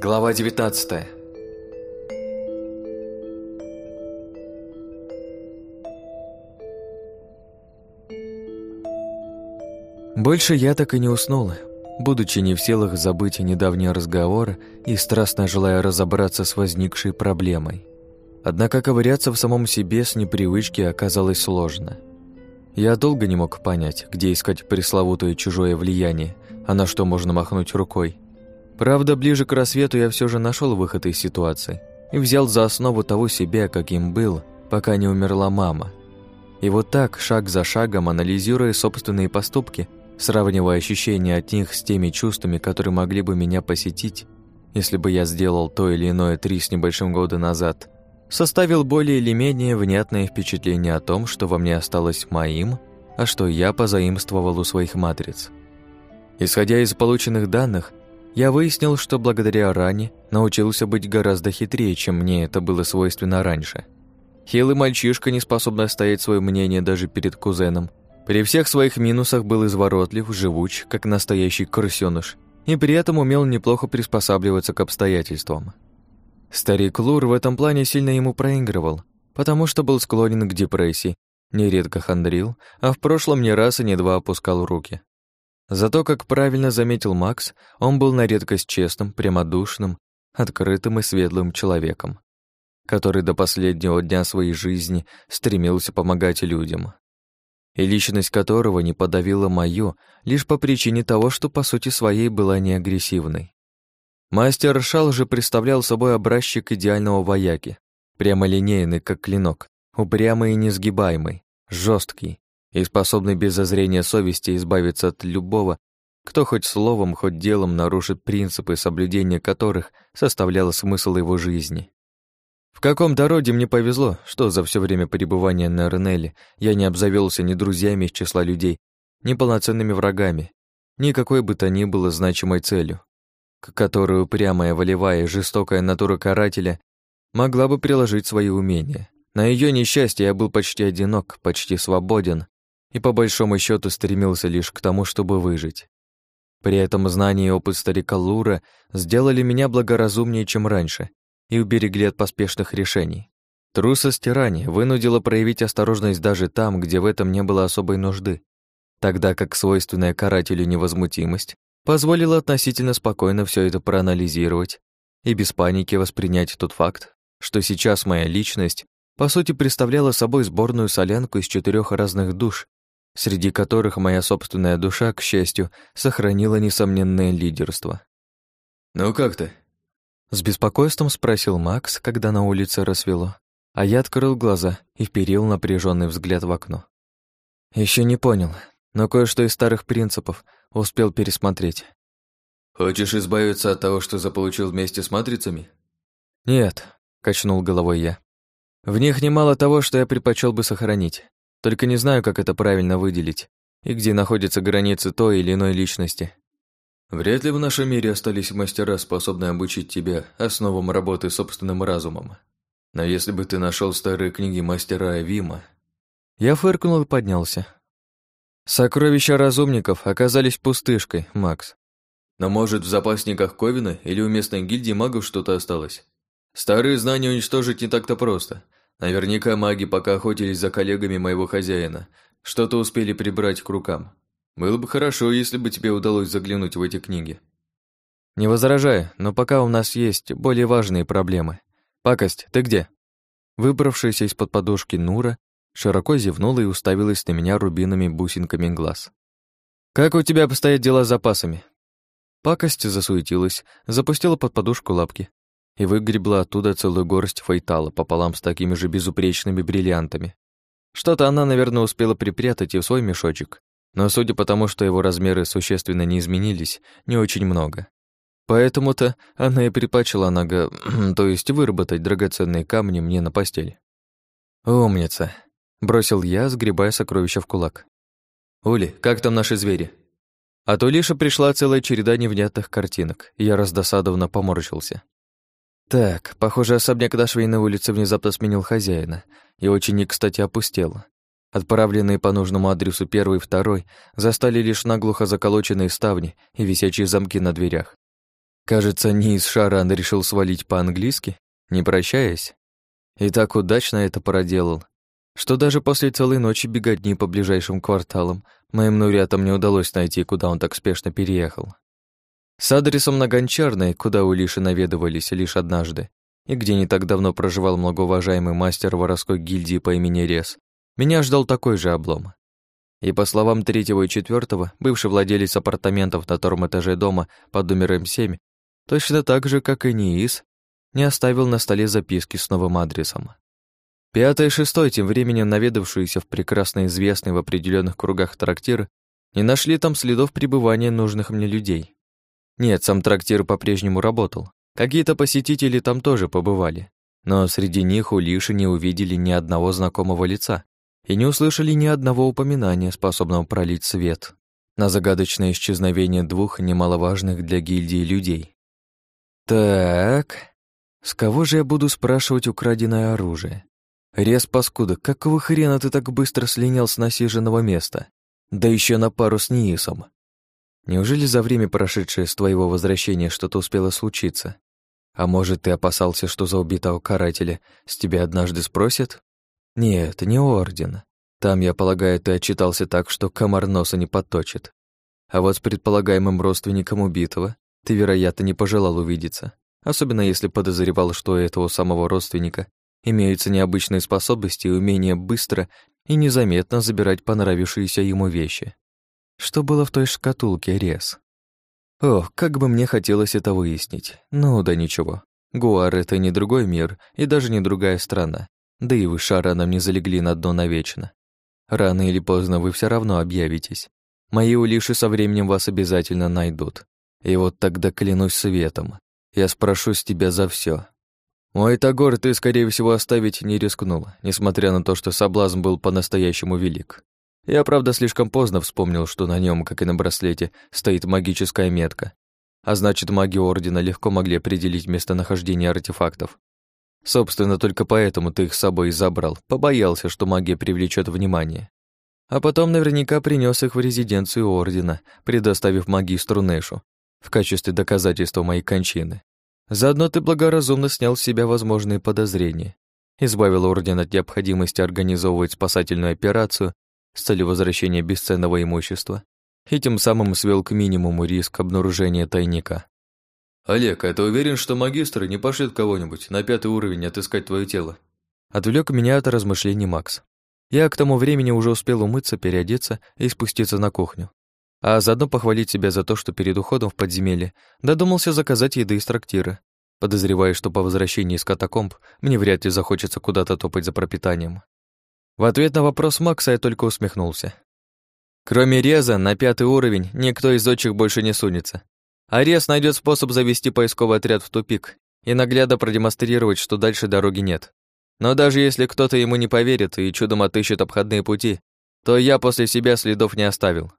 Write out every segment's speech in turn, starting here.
Глава 19 Больше я так и не уснула, будучи не в силах забыть недавний разговор и страстно желая разобраться с возникшей проблемой. Однако ковыряться в самом себе с непривычки оказалось сложно. Я долго не мог понять, где искать пресловутое чужое влияние, а на что можно махнуть рукой. Правда, ближе к рассвету я все же нашел выход из ситуации и взял за основу того себя, каким был, пока не умерла мама. И вот так, шаг за шагом, анализируя собственные поступки, сравнивая ощущения от них с теми чувствами, которые могли бы меня посетить, если бы я сделал то или иное три с небольшим года назад, составил более или менее внятное впечатление о том, что во мне осталось моим, а что я позаимствовал у своих матриц. Исходя из полученных данных, я выяснил, что благодаря ране научился быть гораздо хитрее, чем мне это было свойственно раньше. Хилый мальчишка, не способный оставить свое мнение даже перед кузеном, при всех своих минусах был изворотлив, живуч, как настоящий крысёныш, и при этом умел неплохо приспосабливаться к обстоятельствам. Старик Лур в этом плане сильно ему проигрывал, потому что был склонен к депрессии, нередко хандрил, а в прошлом не раз и не два опускал руки. Зато, как правильно заметил Макс, он был на редкость честным, прямодушным, открытым и светлым человеком, который до последнего дня своей жизни стремился помогать людям и личность которого не подавила мою лишь по причине того, что по сути своей была не агрессивной. Мастер Шал же представлял собой образчик идеального вояки, прямолинейный, как клинок, упрямый и несгибаемый, жесткий. И способный без зазрения совести избавиться от любого, кто хоть словом, хоть делом нарушит принципы, соблюдения которых составляло смысл его жизни. В каком-то роде мне повезло, что за все время пребывания на Ренеле я не обзавелся ни друзьями из числа людей, ни полноценными врагами, ни какой бы то ни было значимой целью, к которой упрямая, волевая, жестокая натура карателя могла бы приложить свои умения. На ее несчастье я был почти одинок, почти свободен и по большому счету стремился лишь к тому, чтобы выжить. При этом знания и опыт старика Лура сделали меня благоразумнее, чем раньше, и уберегли от поспешных решений. Трусость ранее вынудила проявить осторожность даже там, где в этом не было особой нужды, тогда как свойственная карателю невозмутимость позволила относительно спокойно все это проанализировать и без паники воспринять тот факт, что сейчас моя личность по сути представляла собой сборную солянку из четырех разных душ, среди которых моя собственная душа, к счастью, сохранила несомненное лидерство. «Ну как ты?» С беспокойством спросил Макс, когда на улице рассвело, а я открыл глаза и вперил напряженный взгляд в окно. Еще не понял, но кое-что из старых принципов успел пересмотреть. «Хочешь избавиться от того, что заполучил вместе с матрицами?» «Нет», — качнул головой я. «В них немало того, что я предпочел бы сохранить. Только не знаю, как это правильно выделить и где находятся границы той или иной личности. Вряд ли в нашем мире остались мастера, способные обучить тебя основам работы собственным разумом. Но если бы ты нашел старые книги мастера Авима... Я фыркнул и поднялся. Сокровища разумников оказались пустышкой, Макс. Но может в запасниках Ковина или у местной гильдии магов что-то осталось? Старые знания уничтожить не так-то просто. Наверняка маги, пока охотились за коллегами моего хозяина, что-то успели прибрать к рукам. Было бы хорошо, если бы тебе удалось заглянуть в эти книги. Не возражаю, но пока у нас есть более важные проблемы. Пакость, ты где? Выбравшаяся из-под подушки Нура широко зевнула и уставилась на меня рубинами бусинками глаз. «Как у тебя обстоят дела с запасами?» Пакость засуетилась, запустила под подушку лапки и выгребла оттуда целую горсть фейтала пополам с такими же безупречными бриллиантами. Что-то она, наверное, успела припрятать и в свой мешочек, но судя по тому, что его размеры существенно не изменились, не очень много. Поэтому-то она и предпочла нога, то есть выработать драгоценные камни мне на постель. «Умница», — бросил я, сгребая сокровища в кулак. «Ули, как там наши звери?» От Улиша пришла целая череда невнятных картинок, я раздосадованно поморщился. Так, похоже, особняк на швейной улице внезапно сменил хозяина и очень не кстати опустел. Отправленные по нужному адресу первый и второй застали лишь наглухо заколоченные ставни и висячие замки на дверях. Кажется, не из Шаран решил свалить по-английски, не прощаясь. И так удачно это проделал, что даже после целой ночи беготни по ближайшим кварталам моим нурятам не удалось найти, куда он так спешно переехал. С адресом на Гончарной, куда у Лиши наведывались лишь однажды, и где не так давно проживал многоуважаемый мастер воровской гильдии по имени Рес, меня ждал такой же облом. И по словам третьего и четвертого, бывший владелец апартаментов на втором этаже дома под номером 7, точно так же, как и Ниис, не оставил на столе записки с новым адресом. Пятый и шестой, тем временем наведавшиеся в прекрасно известный в определенных кругах трактир, не нашли там следов пребывания нужных мне людей. Нет, сам трактир по-прежнему работал. Какие-то посетители там тоже побывали. Но среди них у Лиши не увидели ни одного знакомого лица и не услышали ни одного упоминания, способного пролить свет на загадочное исчезновение двух немаловажных для гильдии людей. Так, с кого же я буду спрашивать украденное оружие? Рез, паскуда, какого хрена ты так быстро слинял с насиженного места? Да еще на пару с Ниисом. Неужели за время, прошедшее с твоего возвращения, что-то успело случиться? А может, ты опасался, что за убитого карателя с тебя однажды спросят? Нет, не орден. Там, я полагаю, ты отчитался так, что комар носа не подточит. А вот с предполагаемым родственником убитого ты, вероятно, не пожелал увидеться, особенно если подозревал, что у этого самого родственника имеются необычные способности и умение быстро и незаметно забирать понравившиеся ему вещи. Что было в той шкатулке, Рез? Ох, как бы мне хотелось это выяснить. Ну да ничего. Гуар — это не другой мир и даже не другая страна. Да и вы шараном не залегли на дно навечно. Рано или поздно вы все равно объявитесь. Мои улиши со временем вас обязательно найдут. И вот тогда клянусь светом. Я спрошу с тебя за все, мой Тагор ты, скорее всего, оставить не рискнул, несмотря на то, что соблазн был по-настоящему велик. Я, правда, слишком поздно вспомнил, что на нем, как и на браслете, стоит магическая метка. А значит, маги Ордена легко могли определить местонахождение артефактов. Собственно, только поэтому ты их с собой и забрал, побоялся, что магия привлечет внимание. А потом наверняка принес их в резиденцию Ордена, предоставив магистру Нэшу в качестве доказательства моей кончины. Заодно ты благоразумно снял с себя возможные подозрения, избавил Орден от необходимости организовывать спасательную операцию с целью возвращения бесценного имущества и тем самым свел к минимуму риск обнаружения тайника. «Олег, а ты уверен, что магистр не пошлет кого-нибудь на пятый уровень отыскать твое тело?» Отвлек меня от размышлений Макс. Я к тому времени уже успел умыться, переодеться и спуститься на кухню а заодно похвалить себя за то, что перед уходом в подземелье додумался заказать еды из трактира, подозревая, что по возвращении из катакомб мне вряд ли захочется куда-то топать за пропитанием. В ответ на вопрос Макса я только усмехнулся. Кроме Реза, на пятый уровень никто из отчих больше не сунется. А Рез найдет способ завести поисковый отряд в тупик и наглядно продемонстрировать, что дальше дороги нет. Но даже если кто-то ему не поверит и чудом отыщет обходные пути, то я после себя следов не оставил.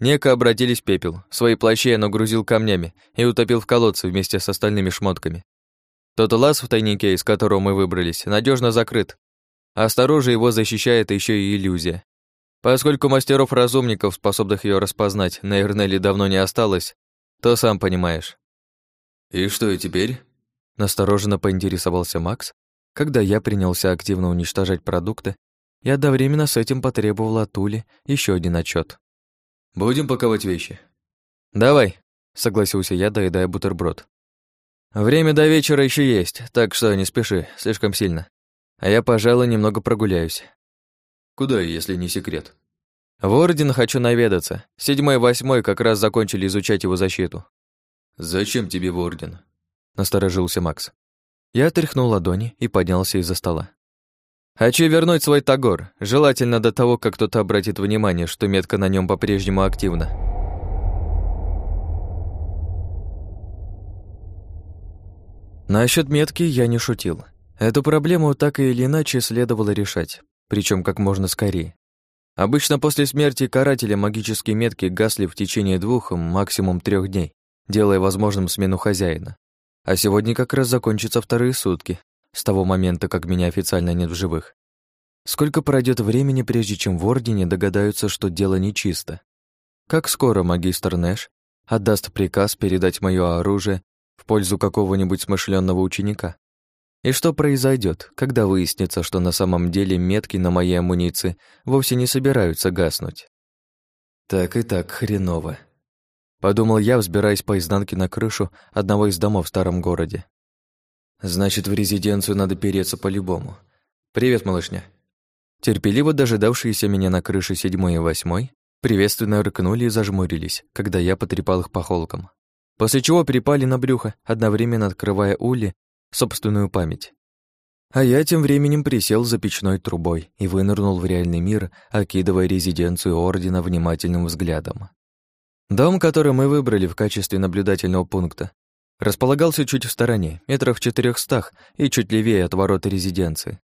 Неко обратились пепел. Свои плащи я нагрузил камнями и утопил в колодце вместе с остальными шмотками. Тот лаз в тайнике, из которого мы выбрались, надежно закрыт, а снаружи его защищает еще и иллюзия. Поскольку мастеров-разумников, способных ее распознать, на Эрнеле давно не осталось, то сам понимаешь. «И что и теперь?» Настороженно поинтересовался Макс, когда я принялся активно уничтожать продукты и одновременно с этим потребовал от Ули еще один отчет. Будем паковать вещи. Давай, согласился я, доедая бутерброд. Время до вечера еще есть, так что не спеши, слишком сильно. А я, пожалуй, немного прогуляюсь. Куда, если не секрет? В Орден хочу наведаться. Седьмой и восьмой как раз закончили изучать его защиту. Зачем тебе в Орден? Насторожился Макс. Я отряхнул ладони и поднялся из-за стола. Хочу вернуть свой Тагор, желательно до того, как кто-то обратит внимание, что метка на нем по-прежнему активна. Насчет метки я не шутил. Эту проблему так или иначе следовало решать, причем как можно скорее. Обычно после смерти карателя магические метки гасли в течение двух, максимум трех дней, делая возможным смену хозяина. А сегодня как раз закончатся вторые сутки, с того момента, как меня официально нет в живых. Сколько пройдет времени, прежде чем в Ордене догадаются, что дело нечисто? Как скоро магистр Нэш отдаст приказ передать мое оружие в пользу какого-нибудь смышленного ученика? И что произойдет, когда выяснится, что на самом деле метки на моей амуниции вовсе не собираются гаснуть? Так и так хреново. Подумал я, взбираясь по изнанке на крышу одного из домов в старом городе. Значит, в резиденцию надо переться по-любому. Привет, малышня. Терпеливо дожидавшиеся меня на крыше седьмой и восьмой приветственно рыкнули и зажмурились, когда я потрепал их по холкам. После чего припали на брюхо, одновременно открывая ули собственную память. А я тем временем присел за печной трубой и вынырнул в реальный мир, окидывая резиденцию Ордена внимательным взглядом. Дом, который мы выбрали в качестве наблюдательного пункта, располагался чуть в стороне, метров в четырехстах и чуть левее от ворот резиденции.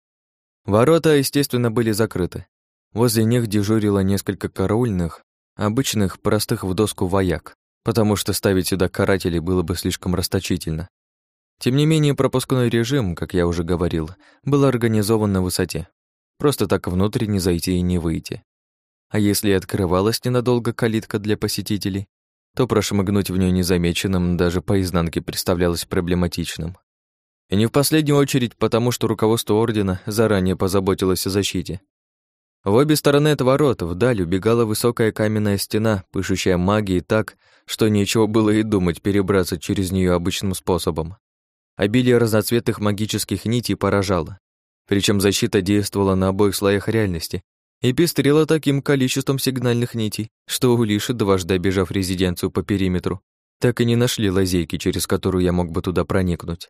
Ворота, естественно, были закрыты. Возле них дежурило несколько караульных, обычных, простых в доску вояк, потому что ставить сюда карателей было бы слишком расточительно. Тем не менее, пропускной режим, как я уже говорил, был организован на высоте. Просто так внутрь не зайти и не выйти. А если открывалась ненадолго калитка для посетителей, то прошмыгнуть в нее незамеченным даже по изнанке представлялось проблематичным. И не в последнюю очередь потому, что руководство Ордена заранее позаботилось о защите. В обе стороны от ворот вдаль убегала высокая каменная стена, пышущая магией так, что нечего было и думать перебраться через нее обычным способом. Обилие разноцветных магических нитей поражало. Причем защита действовала на обоих слоях реальности и пестрела таким количеством сигнальных нитей, что у Лиши, дважды обежав резиденцию по периметру, так и не нашли лазейки, через которую я мог бы туда проникнуть.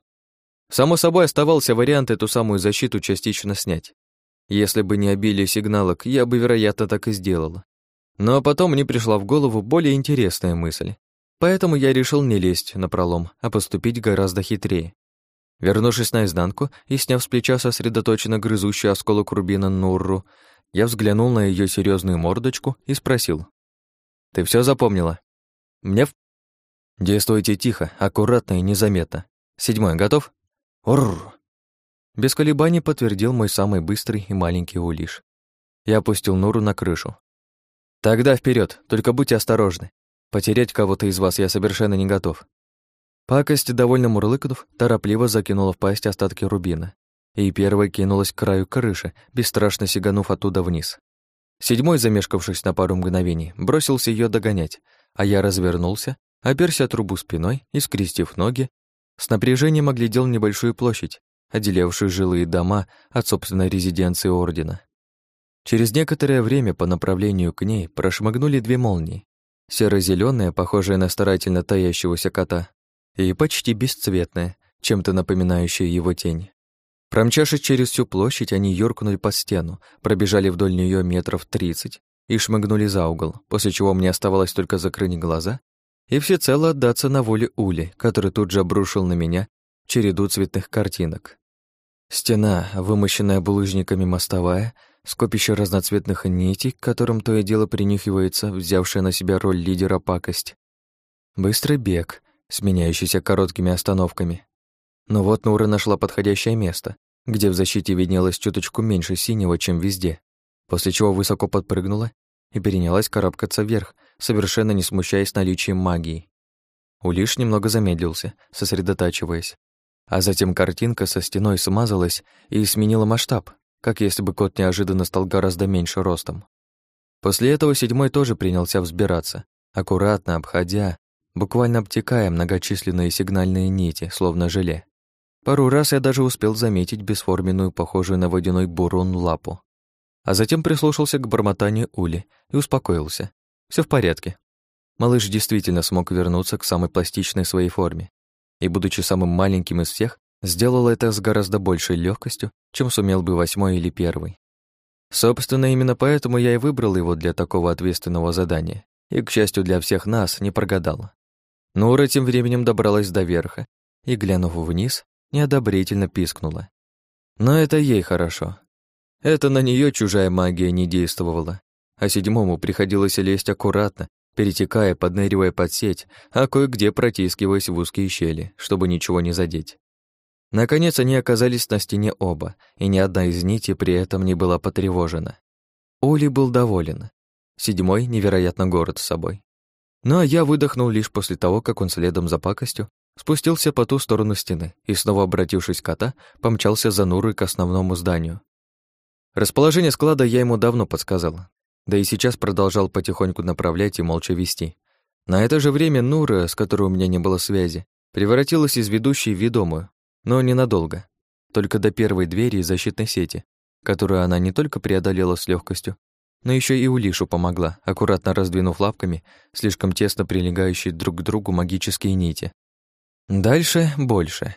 Само собой, оставался вариант эту самую защиту частично снять. Если бы не обилие сигналок, я бы, вероятно, так и сделала. Но потом мне пришла в голову более интересная мысль. Поэтому я решил не лезть на пролом, а поступить гораздо хитрее. Вернувшись наизнанку и сняв с плеча сосредоточенно грызущую осколок рубина Нурру, я взглянул на ее серьезную мордочку и спросил. «Ты все запомнила?» «Мне в...» «Действуйте тихо, аккуратно и незаметно. Седьмой готов?» Орр! Без колебаний подтвердил мой самый быстрый и маленький улиш. Я опустил Нуру на крышу. Тогда вперед, только будьте осторожны. Потерять кого-то из вас я совершенно не готов. Пакость, довольно мурлыкнув, торопливо закинула в пасть остатки рубина. И первой кинулась к краю крыши, бесстрашно сиганув оттуда вниз. Седьмой, замешкавшись на пару мгновений, бросился ее догонять, а я развернулся, оперся трубу спиной и, скрестив ноги, с напряжением оглядел небольшую площадь, отделявшую жилые дома от собственной резиденции Ордена. Через некоторое время по направлению к ней прошмыгнули две молнии. серо зеленая похожая на старательно таящегося кота, и почти бесцветная, чем-то напоминающая его тень. Промчавшись через всю площадь, они юркнули по стену, пробежали вдоль нее метров тридцать и шмыгнули за угол, после чего мне оставалось только закрыть глаза и всецело отдаться на воле Ули, который тут же обрушил на меня череду цветных картинок. Стена, вымощенная булыжниками мостовая, скопище разноцветных нитей, которым то и дело принюхивается, взявшая на себя роль лидера пакость. Быстрый бег, сменяющийся короткими остановками. Но вот Нура нашла подходящее место, где в защите виднелось чуточку меньше синего, чем везде, после чего высоко подпрыгнула и перенялась карабкаться вверх, совершенно не смущаясь наличием магии. Улиш немного замедлился, сосредотачиваясь. А затем картинка со стеной смазалась и сменила масштаб, как если бы кот неожиданно стал гораздо меньше ростом. После этого седьмой тоже принялся взбираться, аккуратно обходя, буквально обтекая многочисленные сигнальные нити, словно желе. Пару раз я даже успел заметить бесформенную, похожую на водяной бурун, лапу. А затем прислушался к бормотанию Ули и успокоился. Все в порядке. Малыш действительно смог вернуться к самой пластичной своей форме. И, будучи самым маленьким из всех, сделал это с гораздо большей легкостью, чем сумел бы восьмой или первый. Собственно, именно поэтому я и выбрал его для такого ответственного задания. И, к счастью для всех нас, не прогадал. Нура тем временем добралась до верха и, глянув вниз, неодобрительно пискнула. Но это ей хорошо. Это на нее чужая магия не действовала, а седьмому приходилось лезть аккуратно, перетекая, подныривая под сеть, а кое-где протискиваясь в узкие щели, чтобы ничего не задеть. Наконец они оказались на стене оба, и ни одна из нитей при этом не была потревожена. Оли был доволен. Седьмой невероятно горд собой. Ну а я выдохнул лишь после того, как он следом за пакостью спустился по ту сторону стены и, снова обратившись к кота, помчался за Нурой к основному зданию. Расположение склада я ему давно подсказал, да и сейчас продолжал потихоньку направлять и молча вести. На это же время Нура, с которой у меня не было связи, превратилась из ведущей в ведомую, но ненадолго. Только до первой двери и защитной сети, которую она не только преодолела с легкостью, но еще и Улишу помогла, аккуратно раздвинув лапками слишком тесно прилегающие друг к другу магические нити. Дальше больше.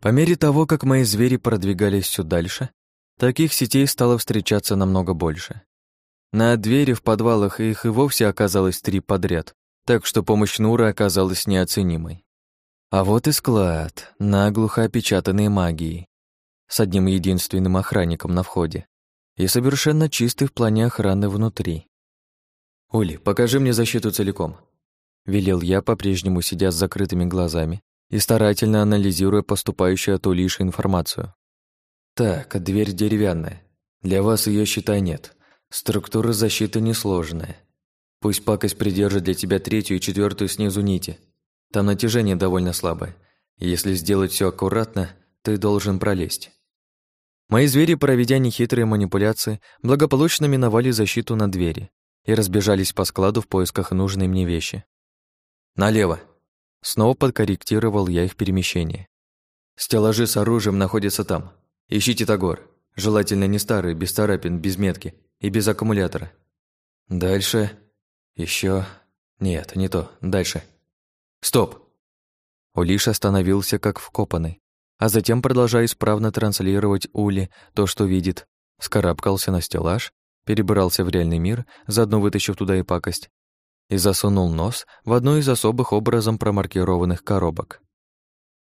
По мере того, как мои звери продвигались все дальше, таких сетей стало встречаться намного больше. На двери в подвалах их и вовсе оказалось три подряд, так что помощь Нура оказалась неоценимой. А вот и склад, наглухо опечатанный магией, с одним единственным охранником на входе и совершенно чистый в плане охраны внутри. «Ули, покажи мне защиту целиком», — велел я, по-прежнему сидя с закрытыми глазами и старательно анализируя поступающую от Улиши информацию. «Так, дверь деревянная. Для вас ее считай нет. Структура защиты несложная. Пусть пакость придержит для тебя третью и четвертую снизу нити. Там натяжение довольно слабое. если сделать все аккуратно, ты должен пролезть. Мои звери, проведя нехитрые манипуляции, благополучно миновали защиту на двери и разбежались по складу в поисках нужной мне вещи. «Налево!» Снова подкорректировал я их перемещение. «Стеллажи с оружием находятся там. Ищите Тагор. Желательно не старый, без царапин, без метки и без аккумулятора. Дальше. еще Нет, не то. Дальше. Стоп!» Улиш остановился как вкопанный, а затем, продолжая исправно транслировать Ули то, что видит, скарабкался на стеллаж, перебрался в реальный мир, заодно вытащив туда и пакость, и засунул нос в одну из особых образом промаркированных коробок.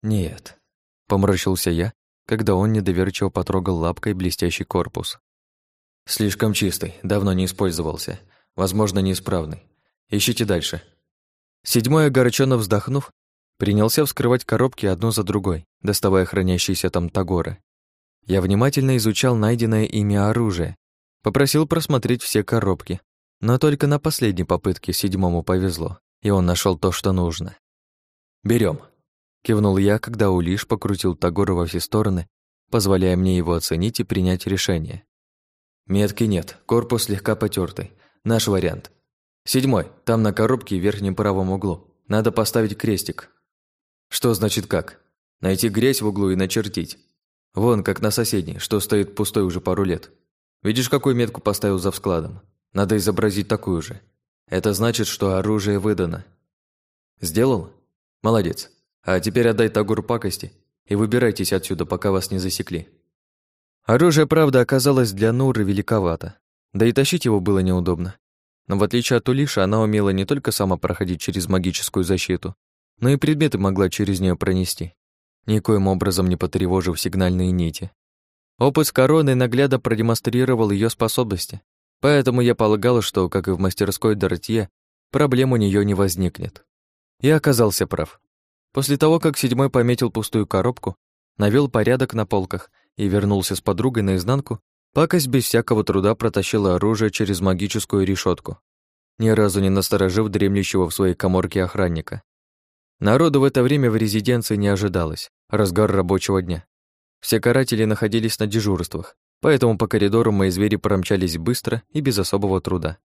«Нет», — поморщился я, когда он недоверчиво потрогал лапкой блестящий корпус. «Слишком чистый, давно не использовался, возможно, неисправный. Ищите дальше». Седьмой, огорченно вздохнув, принялся вскрывать коробки одну за другой, доставая хранящиеся там тагоры. Я внимательно изучал найденное ими оружие, попросил просмотреть все коробки, но только на последней попытке седьмому повезло, и он нашел то, что нужно. Берем, кивнул я, когда Улиш покрутил тагоры во все стороны, позволяя мне его оценить и принять решение. Метки нет, корпус слегка потертый. Наш вариант. Седьмой, там на коробке в верхнем правом углу. Надо поставить крестик. Что значит как? Найти грязь в углу и начертить. Вон, как на соседней, что стоит пустой уже пару лет. Видишь, какую метку поставил за вскладом? Надо изобразить такую же. Это значит, что оружие выдано. Сделал? Молодец. А теперь отдай Тагур пакости и выбирайтесь отсюда, пока вас не засекли. Оружие, правда, оказалось для Нуры великовато, да и тащить его было неудобно. Но в отличие от Улиша, она умела не только сама проходить через магическую защиту, но и предметы могла через нее пронести, никоим образом не потревожив сигнальные нити. Опыт с короной наглядно продемонстрировал ее способности, поэтому я полагала, что, как и в мастерской Дортье, проблем у нее не возникнет. И оказался прав. После того, как седьмой пометил пустую коробку, навел порядок на полках и вернулся с подругой наизнанку, пакость без всякого труда протащила оружие через магическую решетку, ни разу не насторожив дремлющего в своей коморке охранника. Народу в это время в резиденции не ожидалось, разгар рабочего дня. Все каратели находились на дежурствах, поэтому по коридору мои звери промчались быстро и без особого труда.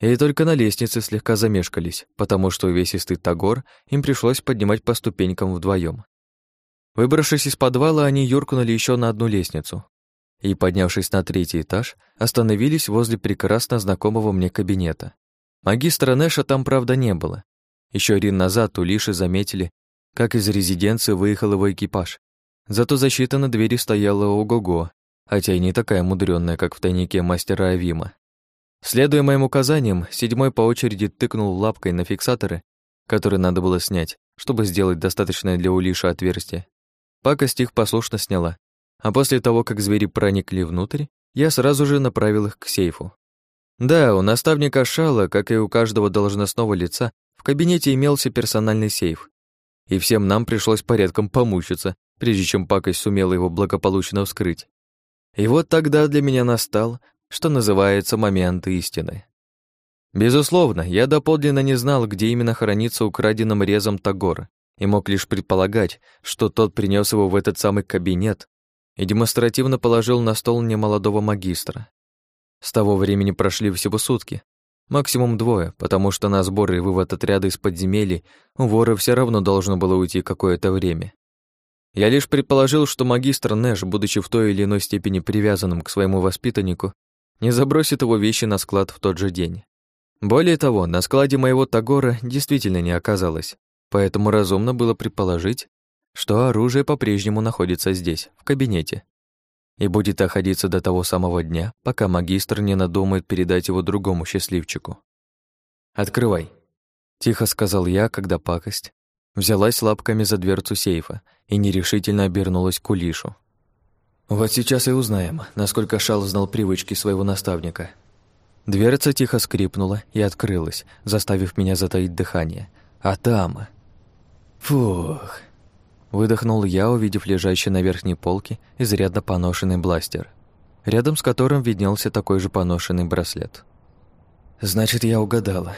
И только на лестнице слегка замешкались, потому что увесистый Тагор им пришлось поднимать по ступенькам вдвоем. Выбравшись из подвала, они юркнули еще на одну лестницу и, поднявшись на третий этаж, остановились возле прекрасно знакомого мне кабинета. Магистра Нэша там, правда, не было. Еще один назад у Лиши заметили, как из резиденции выехал его экипаж. Зато защита на двери стояла ого-го, хотя и не такая мудрённая, как в тайнике мастера Авима. Следуя моим указаниям, седьмой по очереди тыкнул лапкой на фиксаторы, которые надо было снять, чтобы сделать достаточное для Улиша отверстие. Пакость их послушно сняла, а после того, как звери проникли внутрь, я сразу же направил их к сейфу. Да, у наставника Шала, как и у каждого должностного лица, в кабинете имелся персональный сейф. И всем нам пришлось порядком помучиться, прежде чем пакость сумела его благополучно вскрыть. И вот тогда для меня настал, что называется, момент истины. Безусловно, я доподлинно не знал, где именно хранится украденным резом Тагор, и мог лишь предполагать, что тот принес его в этот самый кабинет и демонстративно положил на стол немолодого магистра. С того времени прошли всего сутки, максимум двое, потому что на сбор и вывод отряда из подземелий у вора все равно должно было уйти какое-то время. Я лишь предположил, что магистр Нэш, будучи в той или иной степени привязанным к своему воспитаннику, не забросит его вещи на склад в тот же день. Более того, на складе моего Тагора действительно не оказалось, поэтому разумно было предположить, что оружие по-прежнему находится здесь, в кабинете, и будет находиться до того самого дня, пока магистр не надумает передать его другому счастливчику. «Открывай», — тихо сказал я, когда пакость взялась лапками за дверцу сейфа и нерешительно обернулась к Улишу. «Вот сейчас и узнаем, насколько Шал знал привычки своего наставника». Дверца тихо скрипнула и открылась, заставив меня затаить дыхание. А там... Фух. Выдохнул я, увидев лежащий на верхней полке изрядно поношенный бластер, рядом с которым виднелся такой же поношенный браслет. «Значит, я угадала.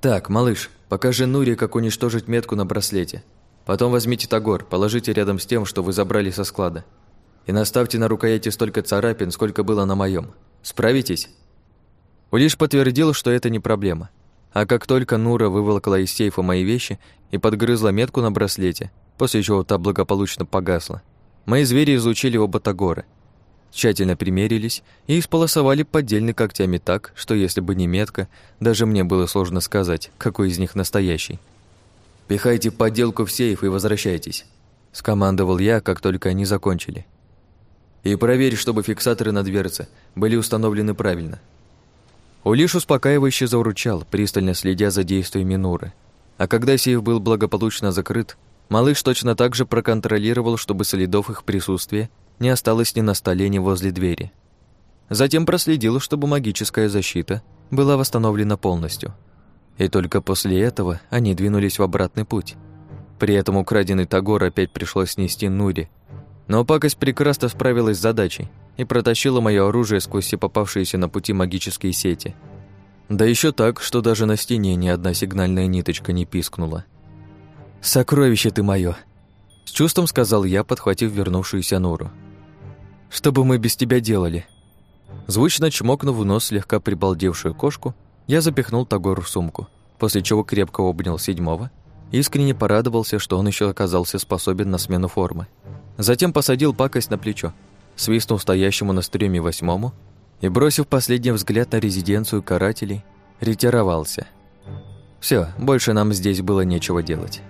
Так, малыш, покажи Нуре, как уничтожить метку на браслете. Потом возьмите Тагор, положите рядом с тем, что вы забрали со склада. И наставьте на рукояти столько царапин, сколько было на моем. Справитесь?» Улиш подтвердил, что это не проблема. А как только Нура выволокла из сейфа мои вещи и подгрызла метку на браслете, после чего та благополучно погасла, мои звери изучили оба Тагора, тщательно примерились и исполосовали поддельно когтями так, что если бы не метка, даже мне было сложно сказать, какой из них настоящий. «Пихайте подделку в сейф и возвращайтесь», – скомандовал я, как только они закончили. «И проверь, чтобы фиксаторы на дверце были установлены правильно». Улиш успокаивающе заурчал, пристально следя за действиями Нуры. А когда сейф был благополучно закрыт, малыш точно так же проконтролировал, чтобы следов их присутствия не осталось ни на столе, ни возле двери. Затем проследил, чтобы магическая защита была восстановлена полностью. И только после этого они двинулись в обратный путь. При этом украденный Тагор опять пришлось снести Нуре. Но пакость прекрасно справилась с задачей – и протащила мое оружие сквозь все попавшиеся на пути магические сети. Да еще так, что даже на стене ни одна сигнальная ниточка не пискнула. «Сокровище ты мое!» С чувством сказал я, подхватив вернувшуюся Нуру. «Что бы мы без тебя делали?» Звучно чмокнув в нос слегка прибалдевшую кошку, я запихнул Тагор в сумку, после чего крепко обнял седьмого, искренне порадовался, что он еще оказался способен на смену формы. Затем посадил пакость на плечо, свистнул стоящему на стреме восьмому и, бросив последний взгляд на резиденцию карателей, ретировался. Все, больше нам здесь было нечего делать.